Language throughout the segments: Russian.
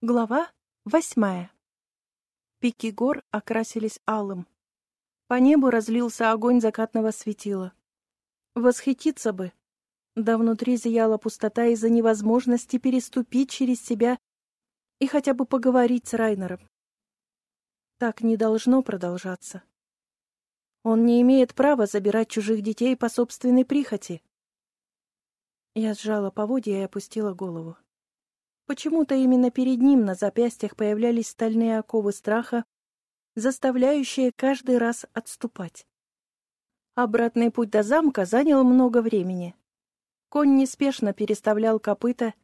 Глава восьмая. Пики гор окрасились алым. По небу разлился огонь закатного светила. Восхититься бы. Да внутри зияла пустота из-за невозможности переступить через себя и хотя бы поговорить с Райнером. Так не должно продолжаться. Он не имеет права забирать чужих детей по собственной прихоти. Я сжала поводья и опустила голову. Почему-то именно перед ним на запястьях появлялись стальные оковы страха, заставляющие каждый раз отступать. Обратный путь до замка занял много времени. Конь неспешно переставлял копыта,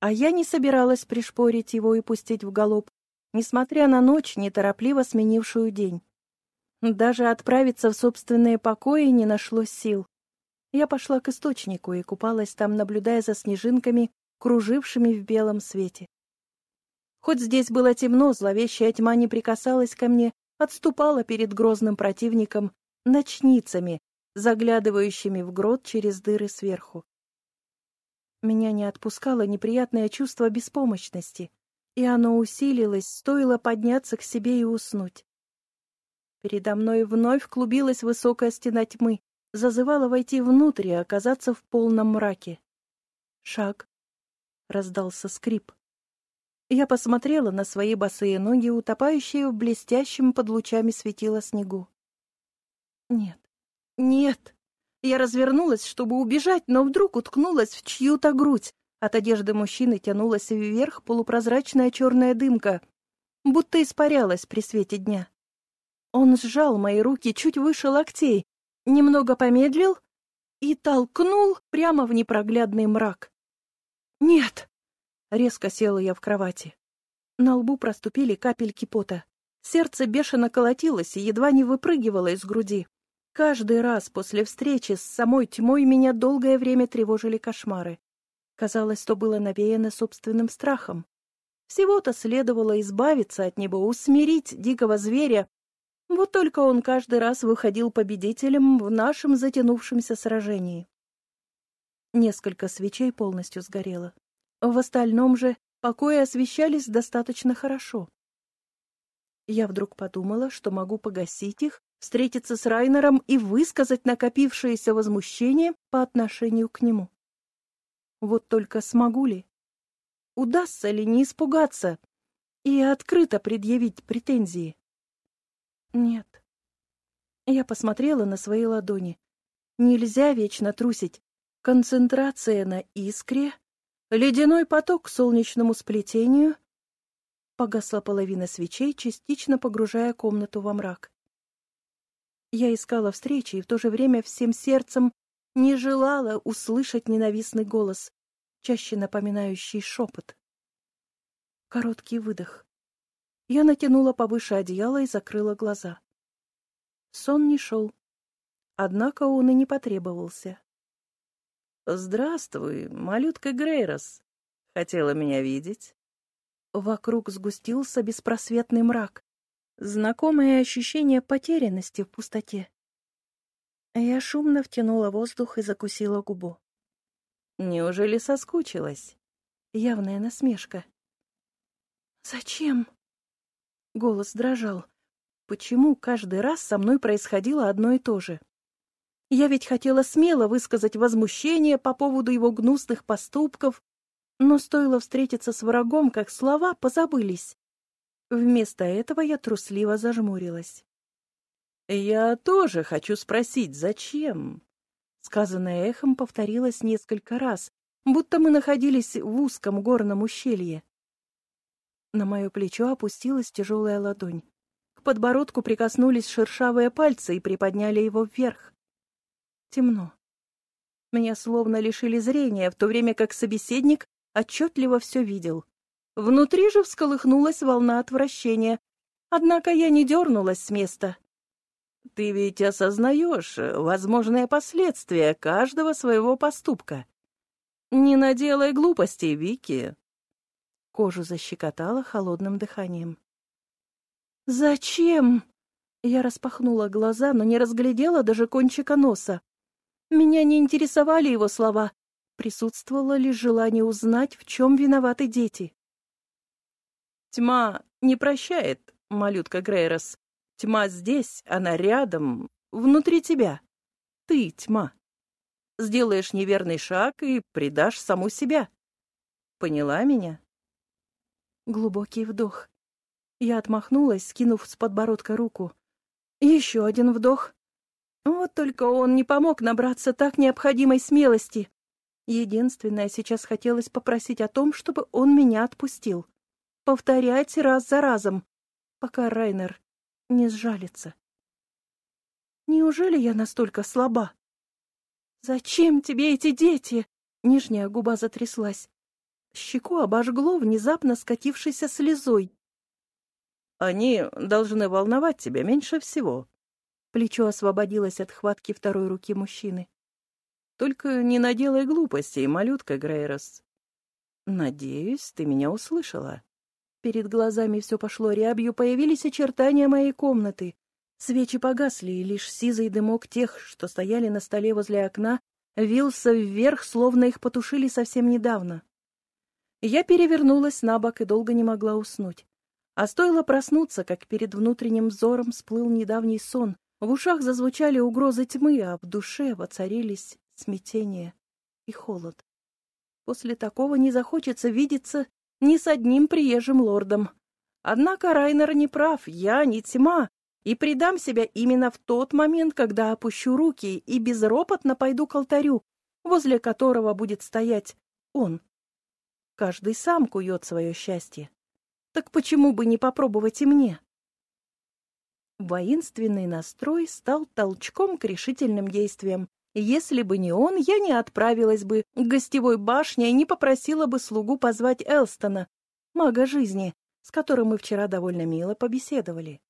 а я не собиралась пришпорить его и пустить в галоп, несмотря на ночь, неторопливо сменившую день. Даже отправиться в собственные покои не нашлось сил. Я пошла к источнику и купалась там, наблюдая за снежинками, кружившими в белом свете. Хоть здесь было темно, зловещая тьма не прикасалась ко мне, отступала перед грозным противником ночницами, заглядывающими в грот через дыры сверху. Меня не отпускало неприятное чувство беспомощности, и оно усилилось, стоило подняться к себе и уснуть. Передо мной вновь клубилась высокая стена тьмы, зазывала войти внутрь и оказаться в полном мраке. Шаг, раздался скрип. Я посмотрела на свои босые ноги, утопающие в блестящем под лучами светила снегу. Нет, нет. Я развернулась, чтобы убежать, но вдруг уткнулась в чью-то грудь. От одежды мужчины тянулась вверх полупрозрачная черная дымка, будто испарялась при свете дня. Он сжал мои руки чуть выше локтей, немного помедлил и толкнул прямо в непроглядный мрак. «Нет!» Резко села я в кровати. На лбу проступили капельки пота. Сердце бешено колотилось и едва не выпрыгивало из груди. Каждый раз после встречи с самой тьмой меня долгое время тревожили кошмары. Казалось, то было навеяно собственным страхом. Всего-то следовало избавиться от него, усмирить дикого зверя. Вот только он каждый раз выходил победителем в нашем затянувшемся сражении. Несколько свечей полностью сгорело. В остальном же покои освещались достаточно хорошо. Я вдруг подумала, что могу погасить их, встретиться с Райнером и высказать накопившееся возмущение по отношению к нему. Вот только смогу ли? Удастся ли не испугаться и открыто предъявить претензии? Нет. Я посмотрела на свои ладони. Нельзя вечно трусить. Концентрация на искре Ледяной поток к солнечному сплетению. Погасла половина свечей, частично погружая комнату во мрак. Я искала встречи и в то же время всем сердцем не желала услышать ненавистный голос, чаще напоминающий шепот. Короткий выдох. Я натянула повыше одеяло и закрыла глаза. Сон не шел. Однако он и не потребовался. «Здравствуй, малютка Грейрос. Хотела меня видеть?» Вокруг сгустился беспросветный мрак. Знакомое ощущение потерянности в пустоте. Я шумно втянула воздух и закусила губу. «Неужели соскучилась?» Явная насмешка. «Зачем?» Голос дрожал. «Почему каждый раз со мной происходило одно и то же?» Я ведь хотела смело высказать возмущение по поводу его гнусных поступков, но стоило встретиться с врагом, как слова позабылись. Вместо этого я трусливо зажмурилась. «Я тоже хочу спросить, зачем?» Сказанное эхом повторилось несколько раз, будто мы находились в узком горном ущелье. На мое плечо опустилась тяжелая ладонь. К подбородку прикоснулись шершавые пальцы и приподняли его вверх темно. Меня словно лишили зрения, в то время как собеседник отчетливо все видел. Внутри же всколыхнулась волна отвращения, однако я не дернулась с места. Ты ведь осознаешь возможные последствия каждого своего поступка. Не наделай глупостей, Вики. Кожу защекотала холодным дыханием. «Зачем?» Я распахнула глаза, но не разглядела даже кончика носа. Меня не интересовали его слова. Присутствовало лишь желание узнать, в чем виноваты дети. Тьма не прощает, малютка Грейрос. Тьма здесь, она рядом, внутри тебя. Ты тьма. Сделаешь неверный шаг и предашь саму себя. Поняла меня? Глубокий вдох. Я отмахнулась, скинув с подбородка руку. Еще один вдох. Вот только он не помог набраться так необходимой смелости. Единственное, сейчас хотелось попросить о том, чтобы он меня отпустил. Повторять раз за разом, пока Райнер не сжалится. Неужели я настолько слаба? «Зачем тебе эти дети?» Нижняя губа затряслась. Щеку обожгло внезапно скатившейся слезой. «Они должны волновать тебя меньше всего». Плечо освободилось от хватки второй руки мужчины. «Только не наделай глупостей, малютка Грейрос. Надеюсь, ты меня услышала». Перед глазами все пошло рябью, появились очертания моей комнаты. Свечи погасли, и лишь сизый дымок тех, что стояли на столе возле окна, вился вверх, словно их потушили совсем недавно. Я перевернулась на бок и долго не могла уснуть. А стоило проснуться, как перед внутренним взором всплыл недавний сон. В ушах зазвучали угрозы тьмы, а в душе воцарились смятение и холод. После такого не захочется видеться ни с одним приезжим лордом. Однако Райнер не прав, я не тьма, и предам себя именно в тот момент, когда опущу руки и безропотно пойду к алтарю, возле которого будет стоять он. Каждый сам кует свое счастье. Так почему бы не попробовать и мне? Воинственный настрой стал толчком к решительным действиям. Если бы не он, я не отправилась бы к гостевой башне и не попросила бы слугу позвать Элстона, мага жизни, с которым мы вчера довольно мило побеседовали.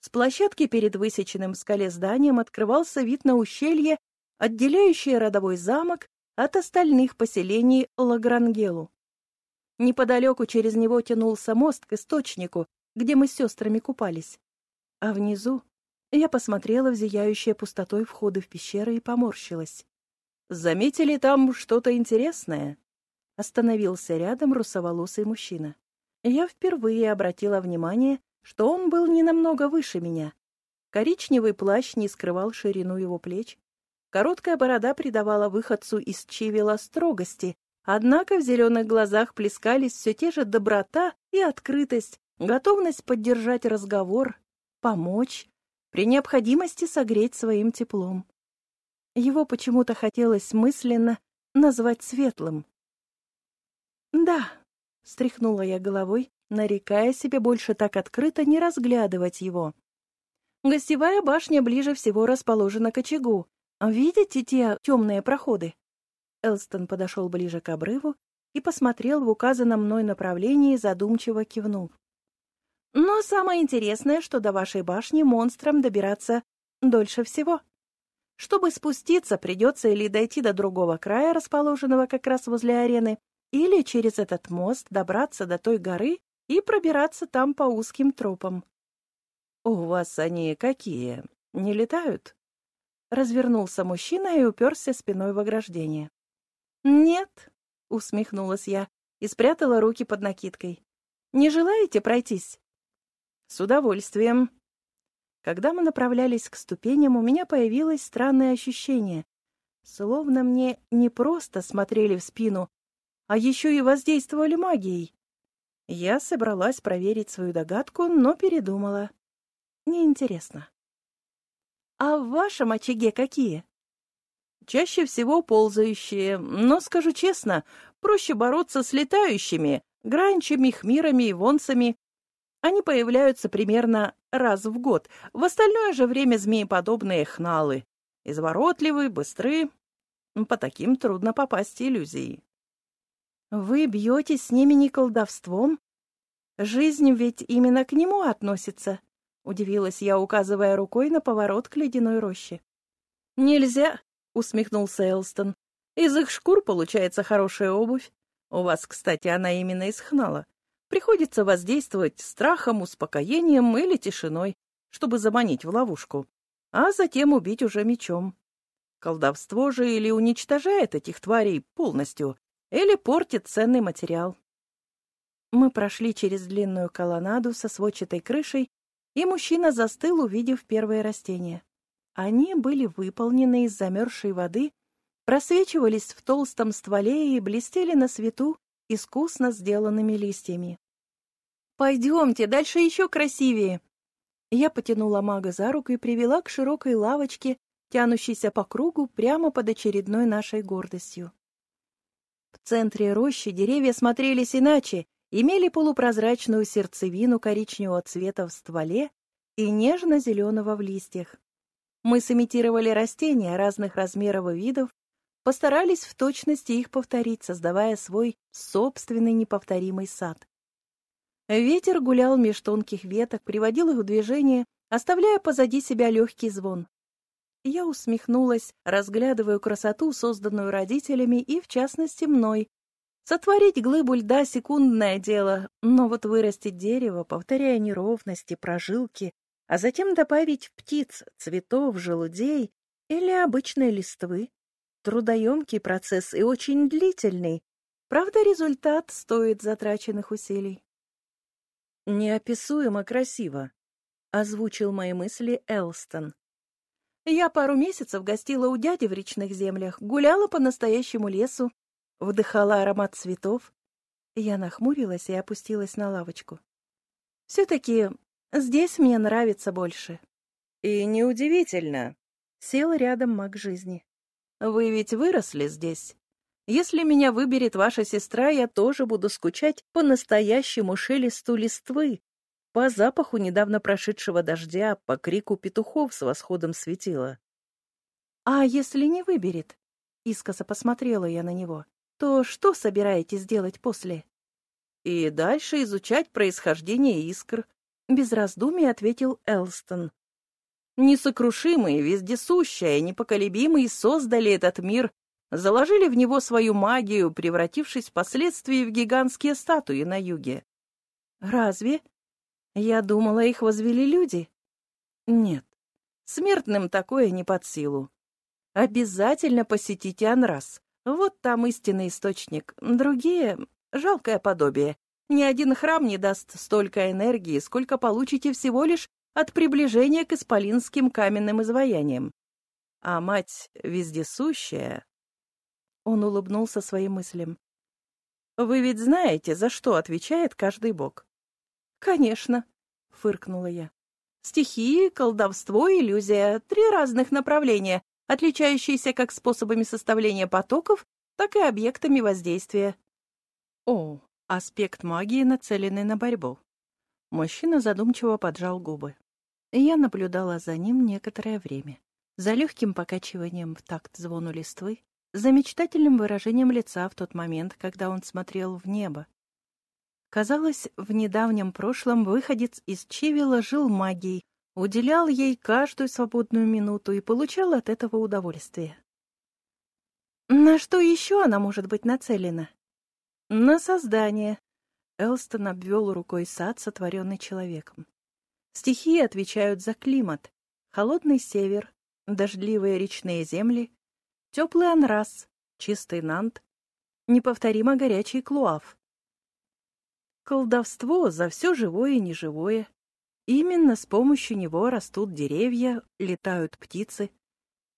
С площадки перед высеченным в скале зданием открывался вид на ущелье, отделяющее родовой замок от остальных поселений Лагрангелу. Неподалеку через него тянулся мост к источнику, где мы с сестрами купались. А внизу я посмотрела в зияющие пустотой входы в пещеры и поморщилась. «Заметили там что-то интересное?» Остановился рядом русоволосый мужчина. Я впервые обратила внимание, что он был не намного выше меня. Коричневый плащ не скрывал ширину его плеч. Короткая борода придавала выходцу из Чивила строгости, однако в зеленых глазах плескались все те же доброта и открытость, готовность поддержать разговор, помочь, при необходимости согреть своим теплом. Его почему-то хотелось мысленно назвать светлым. «Да», — стряхнула я головой, нарекая себе больше так открыто не разглядывать его. Гостевая башня ближе всего расположена к очагу. Видите те темные проходы? Элстон подошел ближе к обрыву и посмотрел в указанном мной направлении, задумчиво кивнув. Но самое интересное, что до вашей башни монстрам добираться дольше всего. Чтобы спуститься, придется или дойти до другого края, расположенного как раз возле арены, или через этот мост добраться до той горы и пробираться там по узким тропам. — У вас они какие? Не летают? Развернулся мужчина и уперся спиной в ограждение. — Нет, — усмехнулась я и спрятала руки под накидкой. — Не желаете пройтись? С удовольствием. Когда мы направлялись к ступеням, у меня появилось странное ощущение, словно мне не просто смотрели в спину, а еще и воздействовали магией. Я собралась проверить свою догадку, но передумала. Неинтересно. А в вашем очаге какие? Чаще всего ползающие, но, скажу честно, проще бороться с летающими, гранчами, хмирами и вонцами, они появляются примерно раз в год. В остальное же время змееподобные хналы. Изворотливы, быстры. По таким трудно попасть иллюзии. Вы бьетесь с ними не колдовством? Жизнь ведь именно к нему относится, — удивилась я, указывая рукой на поворот к ледяной роще. «Нельзя», — усмехнулся Элстон. «Из их шкур получается хорошая обувь. У вас, кстати, она именно из хнала. Приходится воздействовать страхом, успокоением или тишиной, чтобы заманить в ловушку, а затем убить уже мечом. Колдовство же или уничтожает этих тварей полностью, или портит ценный материал. Мы прошли через длинную колоннаду со сводчатой крышей, и мужчина застыл, увидев первые растения. Они были выполнены из замерзшей воды, просвечивались в толстом стволе и блестели на свету искусно сделанными листьями. «Пойдемте, дальше еще красивее!» Я потянула мага за руку и привела к широкой лавочке, тянущейся по кругу прямо под очередной нашей гордостью. В центре рощи деревья смотрелись иначе, имели полупрозрачную сердцевину коричневого цвета в стволе и нежно-зеленого в листьях. Мы сымитировали растения разных размеров и видов, постарались в точности их повторить, создавая свой собственный неповторимый сад. Ветер гулял меж тонких веток, приводил их в движение, оставляя позади себя легкий звон. Я усмехнулась, разглядывая красоту, созданную родителями и, в частности, мной. Сотворить глыбу льда — секундное дело, но вот вырастить дерево, повторяя неровности, прожилки, а затем добавить птиц, цветов, желудей или обычной листвы — трудоемкий процесс и очень длительный. Правда, результат стоит затраченных усилий. «Неописуемо красиво», — озвучил мои мысли Элстон. Я пару месяцев гостила у дяди в речных землях, гуляла по настоящему лесу, вдыхала аромат цветов. Я нахмурилась и опустилась на лавочку. Все-таки здесь мне нравится больше. И неудивительно. Сел рядом маг жизни. Вы ведь выросли здесь. Если меня выберет ваша сестра, я тоже буду скучать по настоящему шелесту листвы, по запаху недавно прошедшего дождя, по крику петухов с восходом светила. «А если не выберет?» — искоса посмотрела я на него. «То что собираетесь делать после?» «И дальше изучать происхождение искр», — без раздумий ответил Элстон. «Несокрушимые, вездесущие, непоколебимые создали этот мир, заложили в него свою магию, превратившись впоследствии в гигантские статуи на юге». «Разве?» Я думала, их возвели люди. Нет, смертным такое не под силу. Обязательно посетите Анрас. Вот там истинный источник. Другие — жалкое подобие. Ни один храм не даст столько энергии, сколько получите всего лишь от приближения к исполинским каменным изваяниям. А мать вездесущая... Он улыбнулся своим мыслям. «Вы ведь знаете, за что отвечает каждый бог?» «Конечно», — фыркнула я. «Стихии, колдовство, иллюзия — три разных направления, отличающиеся как способами составления потоков, так и объектами воздействия». «О, аспект магии, нацеленный на борьбу». Мужчина задумчиво поджал губы. Я наблюдала за ним некоторое время, за легким покачиванием в такт звону листвы, за мечтательным выражением лица в тот момент, когда он смотрел в небо, Казалось, в недавнем прошлом выходец из Чивила жил магией, уделял ей каждую свободную минуту и получал от этого удовольствие. На что еще она может быть нацелена? На создание. Элстон обвел рукой сад, сотворенный человеком. Стихии отвечают за климат. Холодный север, дождливые речные земли, теплый анрас, чистый нант, неповторимо горячий клуав. Колдовство за все живое и неживое. Именно с помощью него растут деревья, летают птицы.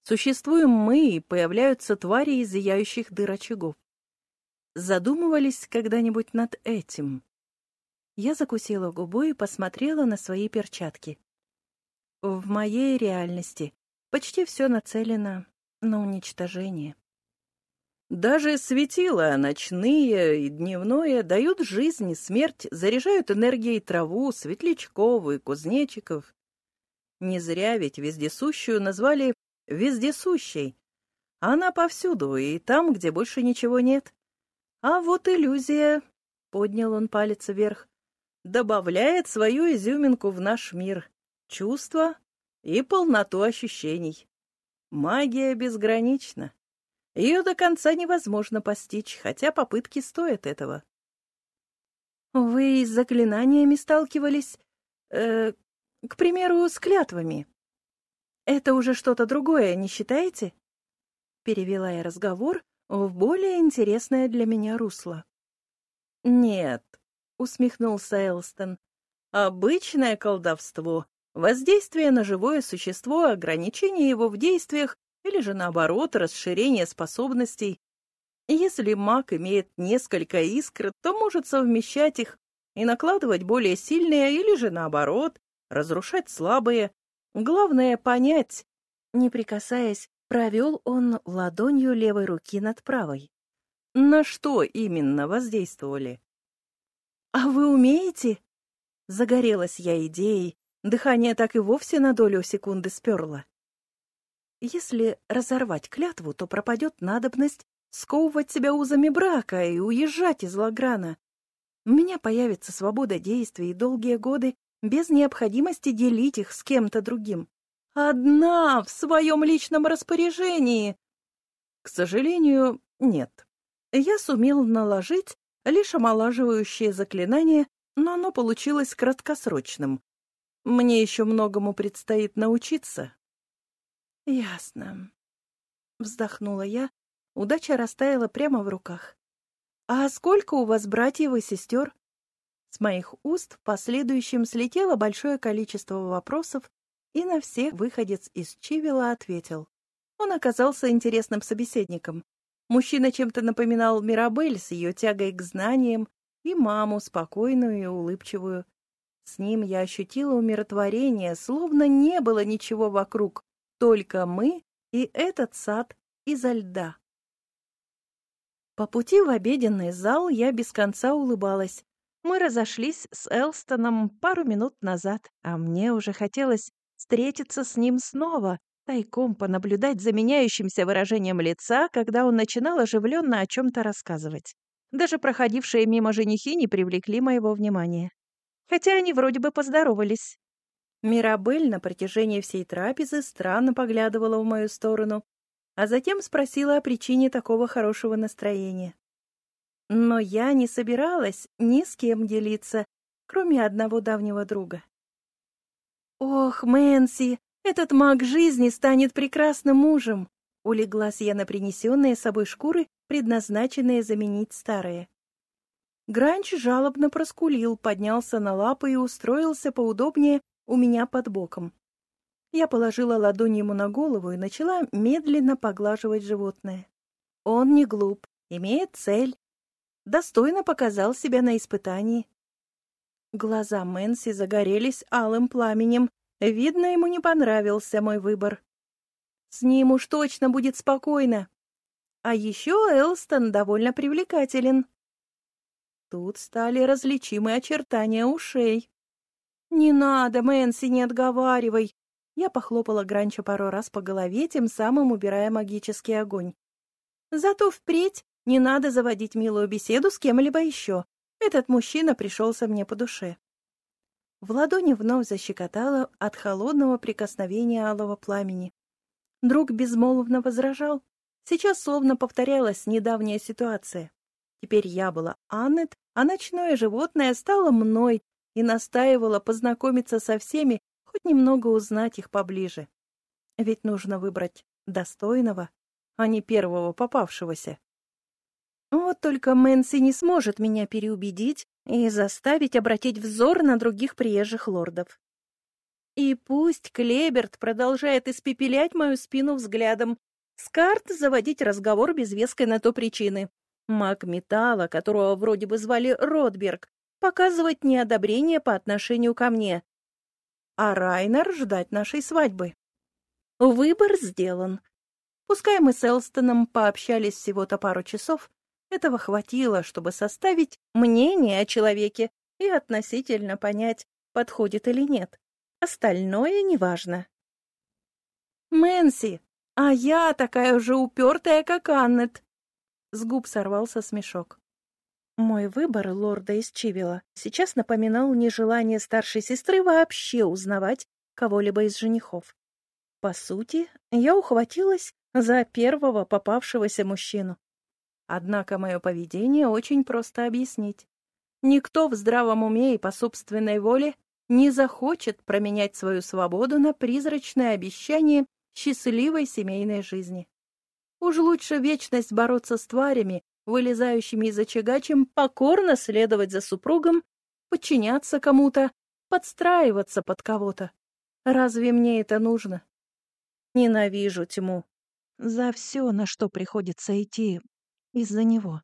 Существуем мы, и появляются твари из зияющих дыр очагов. Задумывались когда-нибудь над этим? Я закусила губу и посмотрела на свои перчатки. В моей реальности почти все нацелено на уничтожение. Даже светила ночные и дневное дают жизнь и смерть, заряжают энергией траву, светлячков и кузнечиков. Не зря ведь вездесущую назвали вездесущей. Она повсюду, и там, где больше ничего нет. А вот иллюзия, — поднял он палец вверх, — добавляет свою изюминку в наш мир, чувства и полноту ощущений. Магия безгранична. Ее до конца невозможно постичь, хотя попытки стоят этого. Вы с заклинаниями сталкивались, э, к примеру, с клятвами. Это уже что-то другое, не считаете? Перевела я разговор в более интересное для меня русло. Нет, — усмехнулся Элстон. «Обычное колдовство. Воздействие на живое существо, ограничение его в действиях или же, наоборот, расширение способностей. Если маг имеет несколько искр, то может совмещать их и накладывать более сильные или же, наоборот, разрушать слабые. Главное — понять. Не прикасаясь, провел он ладонью левой руки над правой. На что именно воздействовали? «А вы умеете?» Загорелась я идеей, дыхание так и вовсе на долю секунды сперло. Если разорвать клятву, то пропадет надобность сковывать себя узами брака и уезжать из Лаграна. У меня появится свобода действий и долгие годы без необходимости делить их с кем-то другим. Одна в своем личном распоряжении. К сожалению, нет. Я сумел наложить лишь омолаживающее заклинание, но оно получилось краткосрочным. Мне еще многому предстоит научиться. Ясно. Вздохнула я. Удача растаяла прямо в руках. А сколько у вас братьев и сестер? С моих уст в последующем слетело большое количество вопросов, и на всех выходец из Чивила ответил. Он оказался интересным собеседником. Мужчина чем-то напоминал Мирабель с ее тягой к знаниям и маму, спокойную и улыбчивую. С ним я ощутила умиротворение, словно не было ничего вокруг, только мы и этот сад изо льда. По пути в обеденный зал я без конца улыбалась. Мы разошлись с Элстоном пару минут назад, а мне уже хотелось встретиться с ним снова, тайком понаблюдать за меняющимся выражением лица, когда он начинал оживленно о чем-то рассказывать. Даже проходившие мимо женихи не привлекли моего внимания. Хотя они вроде бы поздоровались. Мирабель на протяжении всей трапезы странно поглядывала в мою сторону, а затем спросила о причине такого хорошего настроения. Но я не собиралась ни с кем делиться, кроме одного давнего друга. «Ох, Мэнси, этот маг жизни станет прекрасным мужем!» Улеглась я на принесенные с собой шкуры, предназначенные заменить старые. Гранч жалобно проскулил, поднялся на лапы и устроился поудобнее у меня под боком. Я положила ладонь ему на голову и начала медленно поглаживать животное. Он не глуп, имеет цель. Достойно показал себя на испытании. Глаза Мэнси загорелись алым пламенем. Видно, ему не понравился мой выбор. С ним уж точно будет спокойно. А еще Элстон довольно привлекателен. Тут стали различимы очертания ушей. «Не надо, Мэнси, не отговаривай!» Я похлопала Гранча пару раз по голове, тем самым убирая магический огонь. «Зато впредь не надо заводить милую беседу с кем-либо еще. Этот мужчина пришелся мне по душе». В ладони вновь защекотало от холодного прикосновения алого пламени. Друг безмолвно возражал. Сейчас словно повторялась недавняя ситуация. Теперь я была Аннет, а ночное животное стало мной, и настаивала познакомиться со всеми, хоть немного узнать их поближе. Ведь нужно выбрать достойного, а не первого попавшегося. Вот только Мэнси не сможет меня переубедить и заставить обратить взор на других приезжих лордов. И пусть Клеберт продолжает испепелять мою спину взглядом, Скарт заводить разговор без веской на то причины. Маг металла, которого вроде бы звали Ротберг, показывать неодобрение по отношению ко мне, а Райнер ждать нашей свадьбы. Выбор сделан. Пускай мы с Элстоном пообщались всего-то пару часов, этого хватило, чтобы составить мнение о человеке и относительно понять, подходит или нет. Остальное неважно. «Мэнси, а я такая же упертая, как Аннет!» С губ сорвался смешок. Мой выбор лорда из Чивила сейчас напоминал нежелание старшей сестры вообще узнавать кого-либо из женихов. По сути, я ухватилась за первого попавшегося мужчину. Однако мое поведение очень просто объяснить. Никто в здравом уме и по собственной воле не захочет променять свою свободу на призрачное обещание счастливой семейной жизни. Уж лучше вечность бороться с тварями, вылезающими из очага, чем покорно следовать за супругом, подчиняться кому-то, подстраиваться под кого-то. Разве мне это нужно? Ненавижу тьму. За все, на что приходится идти из-за него.